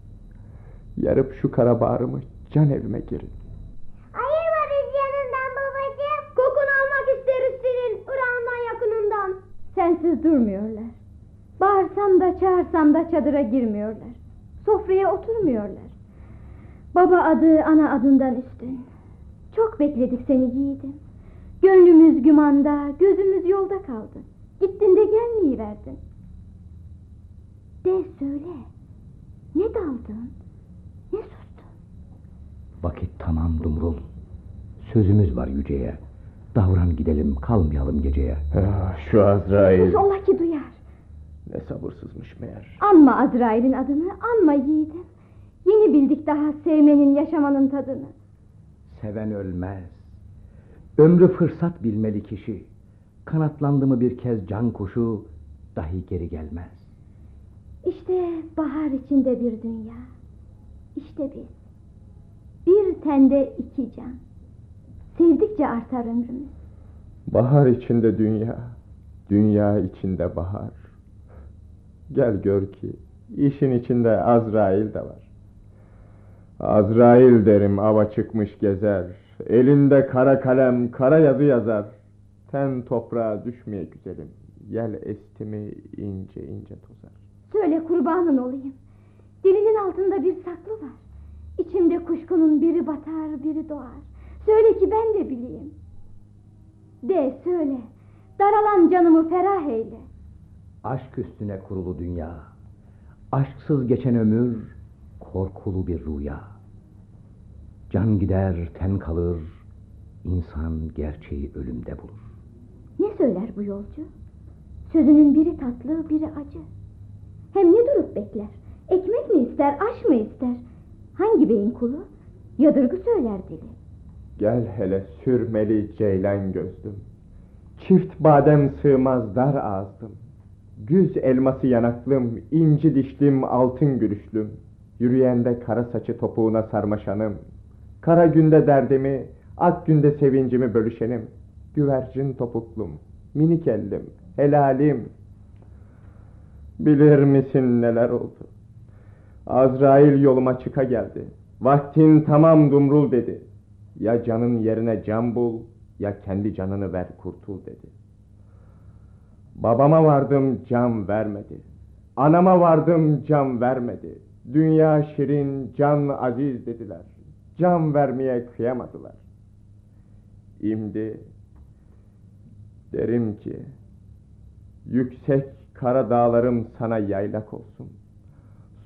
Yarıp şu kara bağrımı can evime girin. Durmuyorlar. Bağırsam da çağırsam da çadıra girmiyorlar. Sofraya oturmuyorlar. Baba adı ana adından üstün. Çok bekledik seni yiğidim. Gönlümüz gümanda, gözümüz yolda kaldı. Gittin de gelmeyiverdin. De söyle. Ne daldın? Ne sustun? Vakit tamam Dumrul. Sözümüz var yüceye. Davran gidelim kalmayalım geceye. Ah, şu Azrail. Sus ola ki duyar. Ne sabırsızmış meğer. Anma Azrail'in adını, anma yiğidim. Yeni bildik daha sevmenin, yaşamanın tadını. Seven ölmez. Ömrü fırsat bilmeli kişi. Kanatlandı mı bir kez can kuşu dahi geri gelmez. İşte bahar içinde bir dünya. İşte biz. Bir tende iki can. Sevdikçe artar ömrümüz. Bahar içinde dünya, dünya içinde bahar. Gel gör ki işin içinde Azrail de var. Azrail derim ava çıkmış gezer. Elinde kara kalem kara yazı yazar. Ten toprağa düşmeye güzelim. Yel estimi ince ince tozar. Söyle kurbanın olayım. Dilinin altında bir saklı var. İçimde kuşkunun biri batar biri doğar. Söyle ki ben de bileyim. De söyle. Daralan canımı ferah eyle. Aşk üstüne kurulu dünya. Aşksız geçen ömür korkulu bir rüya. Can gider ten kalır. insan gerçeği ölümde bulur. Ne söyler bu yolcu? Sözünün biri tatlı biri acı. Hem ne durup bekler? Ekmek mi ister aş mı ister? Hangi beyin kulu? Yadırgı söyler dili. Gel hele sürmeli ceylan gözlüm. Çift badem sığmaz dar ağızdım. Güz elması yanaklım, inci dişlim, altın gülüşlüm. Yürüyende kara saçı topuğuna sarmaşanım. Kara günde derdimi, ak günde sevincimi bölüşenim. Güvercin topuklum, minik ellim, helalim. Bilir misin neler oldu? Azrail yoluma çıka geldi. Vaktin tamam Dumrul dedi. Ya canın yerine can bul, ya kendi canını ver kurtul dedi. Babama vardım can vermedi. Anama vardım can vermedi. Dünya şirin, can aziz dediler. Can vermeye kıyamadılar. İmdi derim ki yüksek kara dağlarım sana yaylak olsun.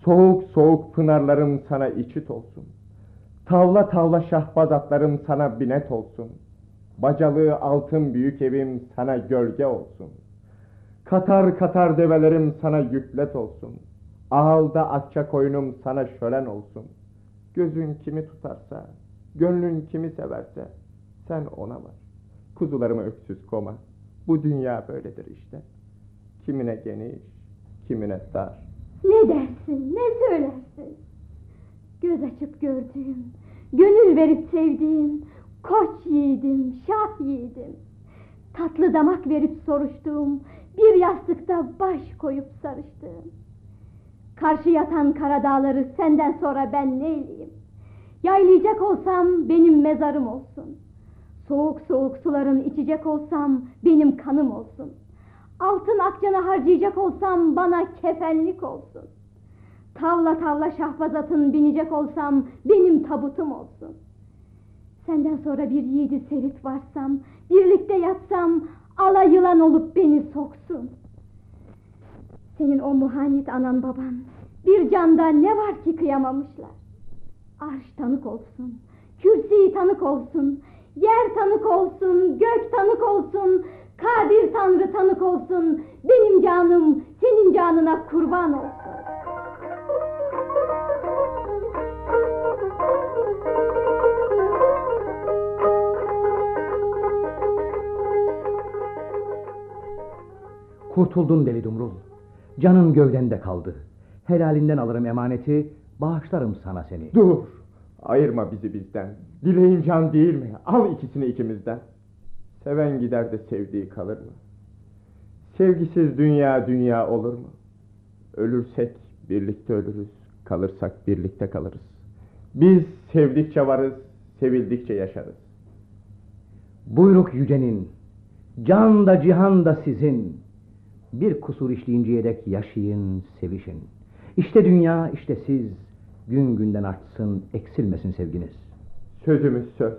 Soğuk soğuk pınarlarım sana içit olsun. Tavla tavla şahbaz atlarım sana binet olsun. Bacalı altın büyük evim sana gölge olsun. Katar katar develerim sana yüklet olsun. Ağalda akça koyunum sana şölen olsun. Gözün kimi tutarsa, gönlün kimi severse sen ona var. Kuzularımı öksüz koma. Bu dünya böyledir işte. Kimine geniş, kimine dar. Ne dersin, ne söylersin? Göz açıp gördüğüm, gönül verip sevdiğim, koç yiğidim, şah yiğidim. Tatlı damak verip soruştuğum, bir yastıkta baş koyup sarıştığım. Karşı yatan kara dağları senden sonra ben neyleyim? Yaylayacak olsam benim mezarım olsun. Soğuk soğuk suların içecek olsam benim kanım olsun. Altın akçanı harcayacak olsam bana kefenlik olsun. Tavla tavla şahbaz atın binecek olsam benim tabutum olsun. Senden sonra bir yiğidi sevip varsam, birlikte yatsam, ala yılan olup beni soksun. Senin o muhanet anan baban, bir canda ne var ki kıyamamışlar. Arş tanık olsun, kürsi tanık olsun, yer tanık olsun, gök tanık olsun, Kadir Tanrı tanık olsun, benim canım senin canına kurban olsun. Kurtuldun deli Dumrul. Canın gövdende kaldı. Helalinden alırım emaneti, bağışlarım sana seni. Dur! Ayırma bizi bizden. Dileğin can değil mi? Al ikisini ikimizden. Seven gider de sevdiği kalır mı? Sevgisiz dünya dünya olur mu? Ölürsek birlikte ölürüz, kalırsak birlikte kalırız. Biz sevdikçe varız, sevildikçe yaşarız. Buyruk yücenin, can da cihan da sizin. Bir kusur işleyinceye dek yaşayın, sevişin. İşte dünya, işte siz. Gün günden artsın, eksilmesin sevginiz. Sözümüz söz,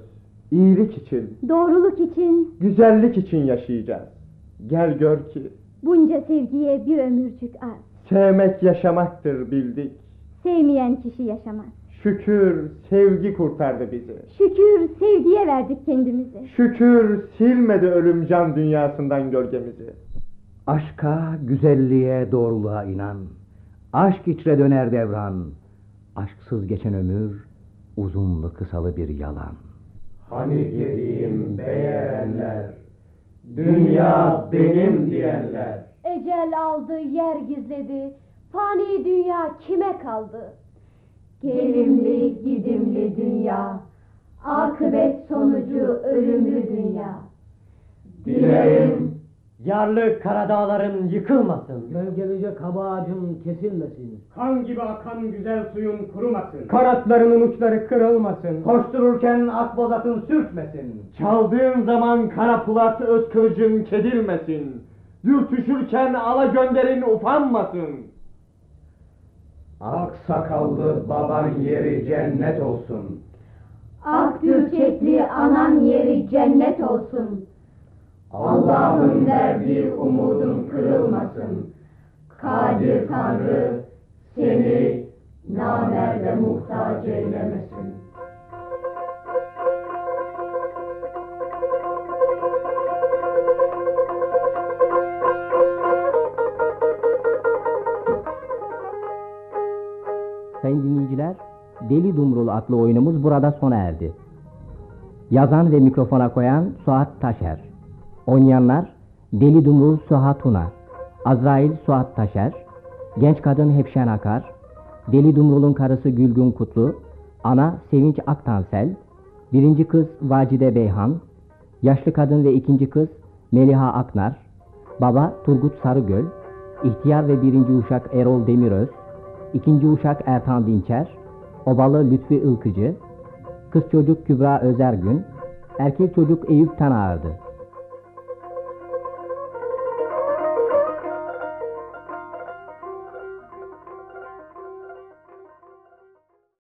İyilik için, Doğruluk için güzellik için yaşayacağız. Gel gör ki bunca sevgiye bir ömürcük az. sevmek yaşamaktır bildik. Sevmeyen kişi yaşamaz. Şükür sevgi kurtardı bizi. Şükür sevgiye verdik kendimizi. Şükür silmedi ölüm can dünyasından gölgemizi. Aşka, güzelliğe, doğruluğa inan. Aşk içre döner devran. Aşksız geçen ömür, uzunlu kısalı bir yalan. Hani dediğim beğenenler, dünya benim diyenler. Ecel aldı, yer gizledi. Fani dünya kime kaldı? Gelimli, gidimli dünya. Akıbet sonucu ölümlü dünya. Dilerim Yarlı karadağların yıkılmasın. Gölgelicek hava ağacın kesilmesin. Kan gibi akan güzel suyun kurumasın. Kanatlarının uçları kırılmasın. koştururken akbozatın sürtmesin. Çaldığın zaman kara pulat öz kılıcın kedilmesin. Dürtüşürken ala gönderin ufanmasın. Aksakallı baban yeri cennet olsun. Akgürçekli anan yeri cennet olsun. Allah'ın verdiği umudun kırılmasın. Kadir Tanrı seni namerde muhtaç eylemesin. Sayın dinleyiciler, Deli Dumrul adlı oyunumuz burada sona erdi. Yazan ve mikrofona koyan Suat Taşer. Oynayanlar Deli Dumrul Suha Tuna, Azrail Suat Taşer, Genç Kadın Hepşen Akar, Deli Dumrul'un karısı Gülgün Kutlu, Ana Sevinç Aktansel, Birinci kız Vacide Beyhan, Yaşlı kadın ve ikinci kız Meliha Aknar, Baba Turgut Sarıgöl, İhtiyar ve birinci uşak Erol Demiröz, İkinci uşak Ertan Dinçer, Obalı Lütfi Ilkıcı, kız çocuk Kübra Özergün, erkek çocuk Eyüp Tanağırdı.